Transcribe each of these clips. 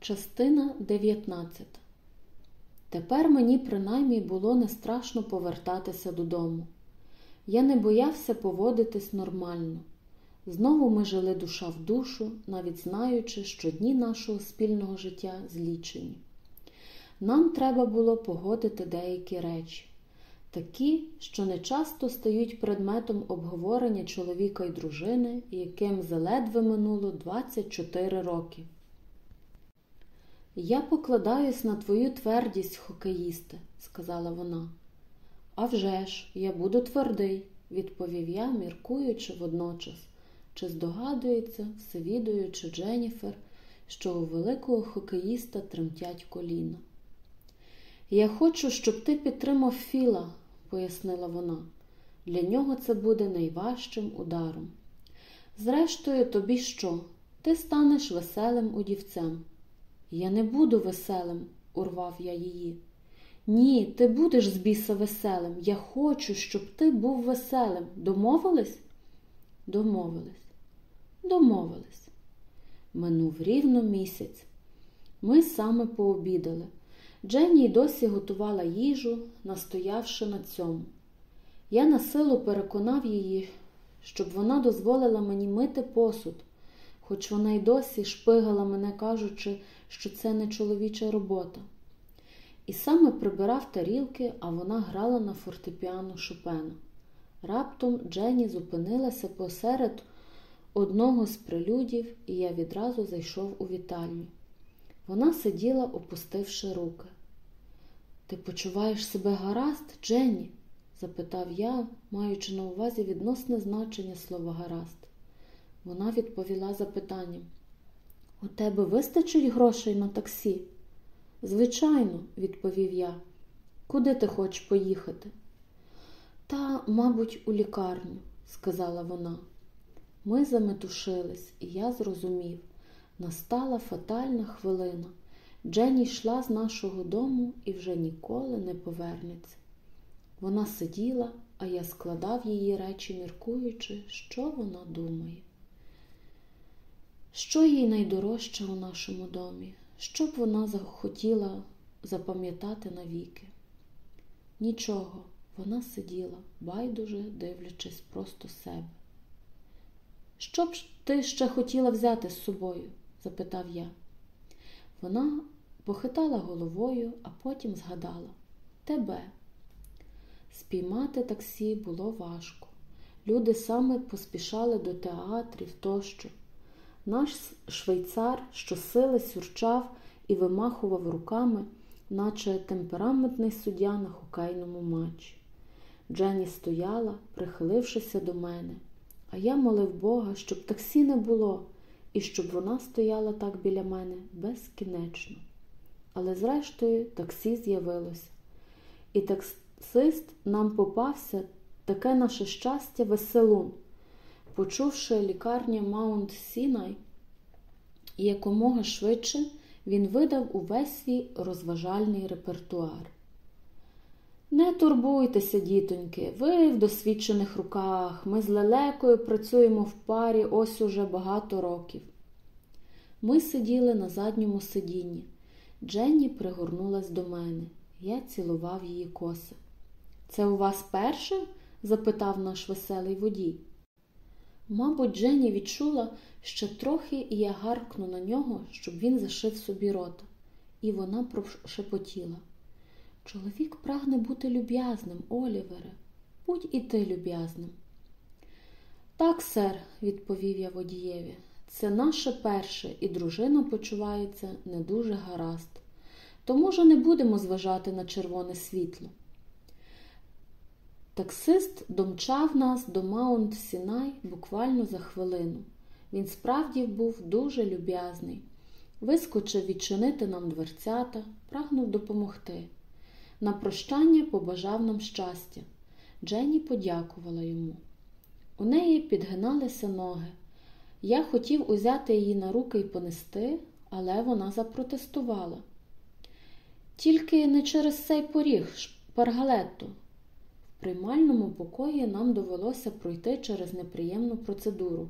Частина 19 Тепер мені принаймні було не страшно повертатися додому. Я не боявся поводитись нормально. Знову ми жили душа в душу, навіть знаючи, що дні нашого спільного життя злічені. Нам треба було погодити деякі речі, такі, що не часто стають предметом обговорення чоловіка і дружини, яким заледве минуло 24 роки. Я покладаюсь на твою твердість, хокеїсте, сказала вона. «А вже ж, я буду твердий, відповів я, міркуючи водночас, чи здогадується, всевідуючи Дженніфер, що у великого хокеїста тремтять коліна. Я хочу, щоб ти підтримав Філа, пояснила вона. Для нього це буде найважчим ударом. Зрештою, тобі що? Ти станеш веселим удівцем. Я не буду веселим, урвав я її. Ні, ти будеш з біса веселим. Я хочу, щоб ти був веселим. Домовились? Домовились. Домовились. Минув рівно місяць. Ми саме пообідали. Дженні досі готувала їжу, настоявши на цьому. Я на силу переконав її, щоб вона дозволила мені мити посуд, хоч вона й досі шпигала мене, кажучи, що це не чоловіча робота. І саме прибирав тарілки, а вона грала на фортепіано Шопена. Раптом Дженні зупинилася посеред одного з прелюдів, і я відразу зайшов у вітальню. Вона сиділа, опустивши руки. Ти почуваєш себе гаразд, Дженні? запитав я, маючи на увазі відносне значення слова гаразд. Вона відповіла запитанням. У тебе вистачить грошей на таксі? Звичайно, відповів я. Куди ти хочеш поїхати? Та, мабуть, у лікарню, сказала вона. Ми заметушились, і я зрозумів. Настала фатальна хвилина. Дженні йшла з нашого дому і вже ніколи не повернеться. Вона сиділа, а я складав її речі, міркуючи, що вона думає. Що їй найдорожче у нашому домі, що б вона захотіла запам'ятати навіки? Нічого, вона сиділа, байдуже дивлячись просто себе. Що б ти ще хотіла взяти з собою? запитав я. Вона похитала головою, а потім згадала тебе. Спіймати таксі було важко. Люди саме поспішали до театрів тощо. Наш швейцар щосили сюрчав і вимахував руками, наче темпераментний суддя на хокейному матчі. Дженні стояла, прихилившися до мене, а я молив Бога, щоб таксі не було, і щоб вона стояла так біля мене безкінечно. Але, зрештою, таксі з'явилося, і таксист нам попався таке наше щастя веселун. Почувши лікарня Маунт Сінай, і якомога швидше він видав увесь свій розважальний репертуар. Не турбуйтеся, дітоньки, ви в досвідчених руках. Ми з лелекою працюємо в парі ось уже багато років. Ми сиділи на задньому сидінні. Дженні пригорнулась до мене. Я цілував її коси. Це у вас перше? запитав наш веселий водій. Мабуть, Дженні відчула ще трохи, і я гаркну на нього, щоб він зашив собі рота. І вона прошепотіла. Чоловік прагне бути люб'язним, Олівере. Будь і ти люб'язним. Так, сер, відповів я водієві, це наше перше, і дружина почувається не дуже гаразд. То, може, не будемо зважати на червоне світло. Таксист домчав нас до Маунт Сінай буквально за хвилину. Він справді був дуже люб'язний. Вискочив відчинити нам дверцята, прагнув допомогти. На прощання побажав нам щастя. Дженні подякувала йому. У неї підгиналися ноги. Я хотів узяти її на руки і понести, але вона запротестувала. Тільки не через цей поріг, шпаргалетту. Приймальному покої нам довелося пройти через неприємну процедуру,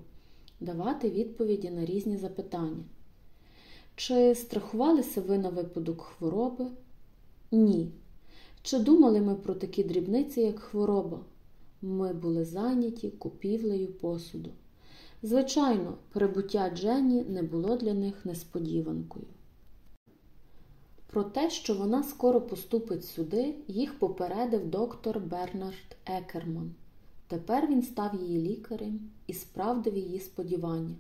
давати відповіді на різні запитання. Чи страхувалися ви на випадок хвороби? Ні. Чи думали ми про такі дрібниці, як хвороба? Ми були зайняті купівлею посуду. Звичайно, прибуття Дженні не було для них несподіванкою. Про те, що вона скоро поступить сюди, їх попередив доктор Бернард Екерман. Тепер він став її лікарем і справдив її сподівання.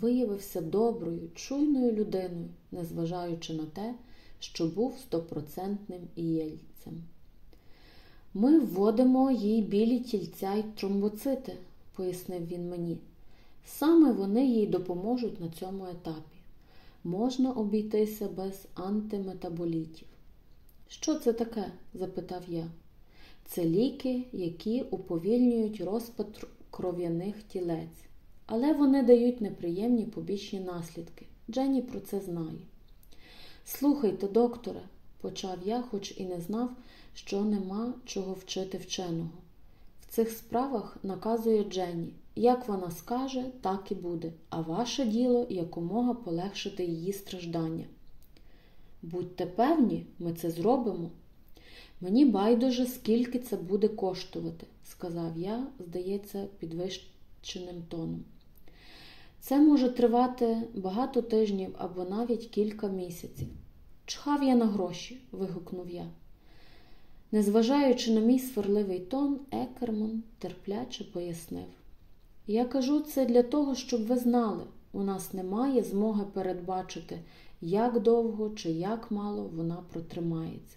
Виявився доброю, чуйною людиною, незважаючи на те, що був стопроцентним ієльцем. Ми вводимо їй білі тільця й тромбоцити, пояснив він мені. Саме вони їй допоможуть на цьому етапі. Можна обійтися без антиметаболітів. Що це таке? запитав я. Це ліки, які уповільнюють розпад кров'яних тілець, але вони дають неприємні побічні наслідки. Дженні про це знає. Слухайте, докторе, почав я, хоч і не знав, що нема чого вчити вченого. Цих справах наказує Дженні. Як вона скаже, так і буде, а ваше діло якомога полегшити її страждання. Будьте певні, ми це зробимо. Мені байдуже, скільки це буде коштувати, сказав я, здається, підвищеним тоном. Це може тривати багато тижнів або навіть кілька місяців. Чхав я на гроші, вигукнув я. Незважаючи на мій сварливий тон, Екерман терпляче пояснив. Я кажу це для того, щоб ви знали, у нас немає змоги передбачити, як довго чи як мало вона протримається.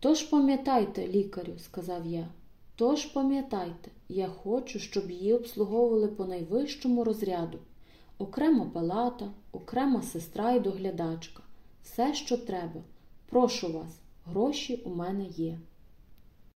Тож пам'ятайте, лікарю, сказав я, тож пам'ятайте, я хочу, щоб її обслуговували по найвищому розряду. Окрема палата, окрема сестра і доглядачка. Все, що треба. Прошу вас, гроші у мене є.